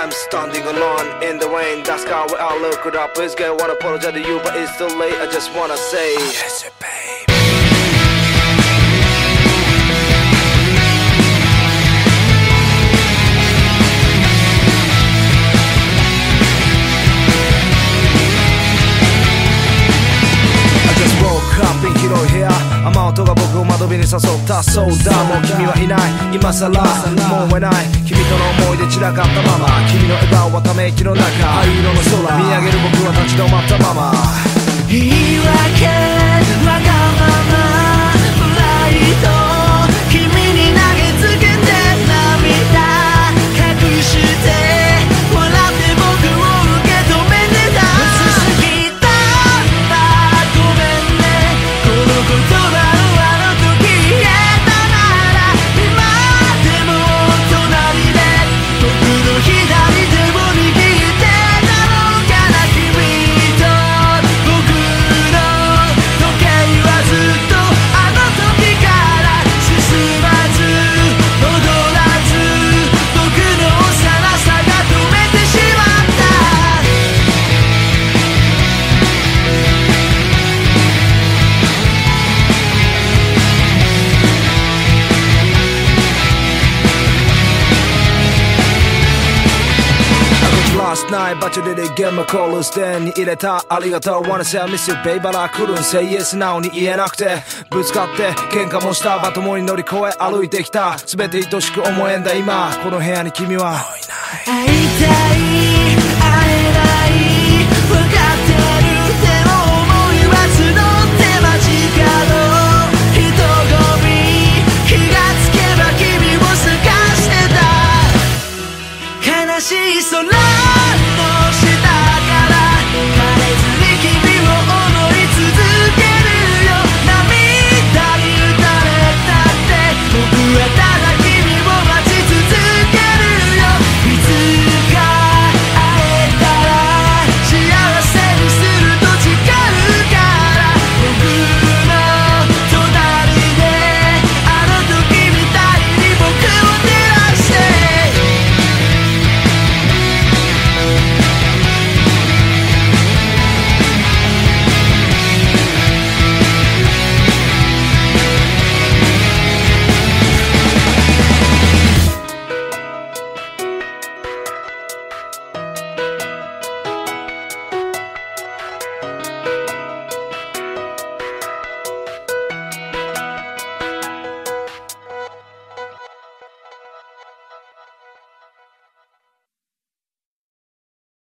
I'm standing alone in the rain That's how I look it up Please get one apologize to you But it's too late I just wanna say Yes, babe I just woke up in 広い部屋雨音が僕を窓辺に誘ったそうだもう君はいない今さらもう追えない君との思い出 い散らかったまま。君の笑顔はため息の中。灰色の空。見上げる僕は立ち止まったまま。ない場所ででゲームコールステンに入れた。ありがとう。Wanna say I miss you babe but I couldn't say yes 素直に言えなくて。ぶつかって喧嘩もした。バトモに乗り越え歩いてきた。全て愛しく思えんだ今。この部屋に君は。会いたい。